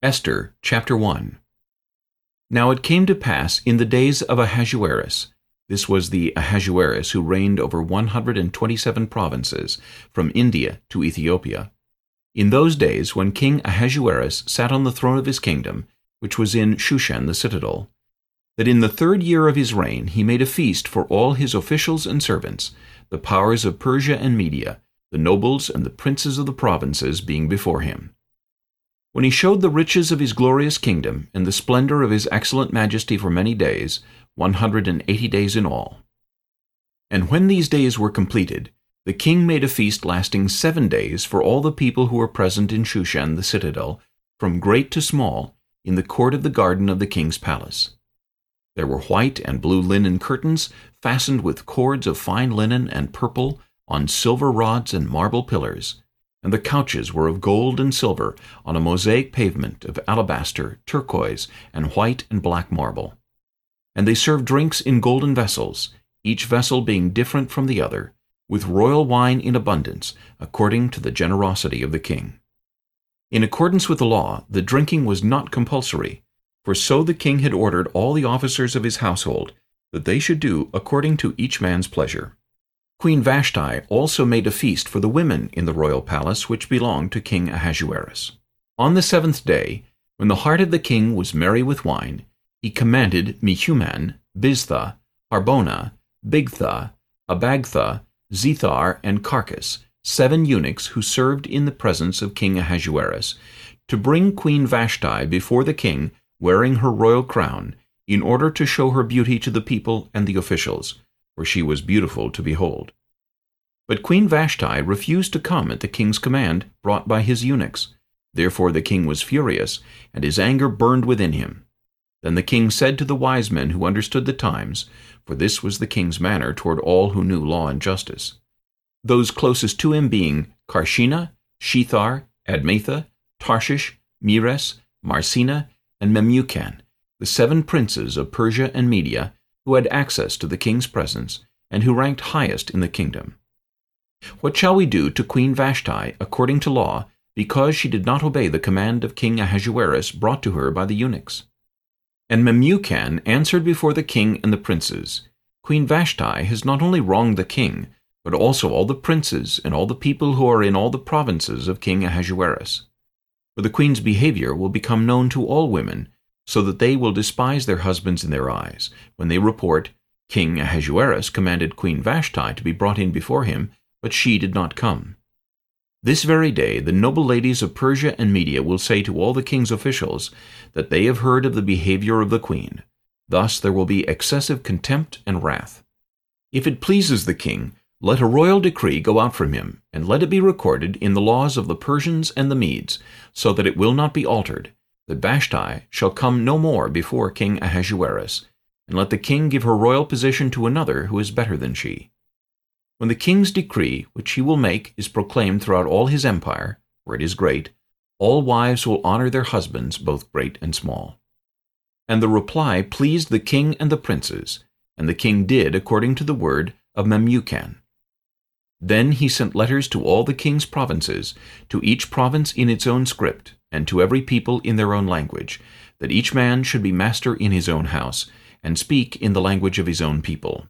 Esther chapter 1 Now it came to pass in the days of Ahasuerus, this was the Ahasuerus who reigned over 127 provinces, from India to Ethiopia. In those days when King Ahasuerus sat on the throne of his kingdom, which was in Shushan the citadel, that in the third year of his reign he made a feast for all his officials and servants, the powers of Persia and Media, the nobles and the princes of the provinces being before him. When he showed the riches of his glorious kingdom, and the splendor of his excellent majesty for many days, one hundred and eighty days in all. And when these days were completed, the king made a feast lasting seven days for all the people who were present in Shushan the citadel, from great to small, in the court of the garden of the king's palace. There were white and blue linen curtains, fastened with cords of fine linen and purple, on silver rods and marble pillars, and the couches were of gold and silver on a mosaic pavement of alabaster, turquoise, and white and black marble. And they served drinks in golden vessels, each vessel being different from the other, with royal wine in abundance, according to the generosity of the king. In accordance with the law, the drinking was not compulsory, for so the king had ordered all the officers of his household, that they should do according to each man's pleasure. Queen Vashti also made a feast for the women in the royal palace which belonged to King Ahasuerus. On the seventh day, when the heart of the king was merry with wine, he commanded Mehuman, Biztha, Harbona, Bigtha, Abagtha, Zethar, and Carcas, seven eunuchs who served in the presence of King Ahasuerus, to bring Queen Vashti before the king wearing her royal crown, in order to show her beauty to the people and the officials, for she was beautiful to behold. But Queen Vashti refused to come at the king's command brought by his eunuchs. Therefore the king was furious, and his anger burned within him. Then the king said to the wise men who understood the times, for this was the king's manner toward all who knew law and justice, those closest to him being Carshena, Shethar, Admatha, Tarshish, Meres, Marsena, and Memucan, the seven princes of Persia and Media, who had access to the king's presence, and who ranked highest in the kingdom. What shall we do to Queen Vashti according to law, because she did not obey the command of King Ahasuerus brought to her by the eunuchs? And Memucan answered before the king and the princes, Queen Vashti has not only wronged the king, but also all the princes and all the people who are in all the provinces of King Ahasuerus. For the queen's behavior will become known to all women, so that they will despise their husbands in their eyes, when they report, King Ahasuerus commanded Queen Vashti to be brought in before him, but she did not come. This very day the noble ladies of Persia and Media will say to all the king's officials that they have heard of the behavior of the queen. Thus there will be excessive contempt and wrath. If it pleases the king, let a royal decree go out from him, and let it be recorded in the laws of the Persians and the Medes, so that it will not be altered, that Vashti shall come no more before King Ahasuerus, and let the king give her royal position to another who is better than she. When the king's decree, which he will make, is proclaimed throughout all his empire, for it is great, all wives will honor their husbands, both great and small. And the reply pleased the king and the princes, and the king did according to the word of Memucan. Then he sent letters to all the king's provinces, to each province in its own script, and to every people in their own language, that each man should be master in his own house, and speak in the language of his own people.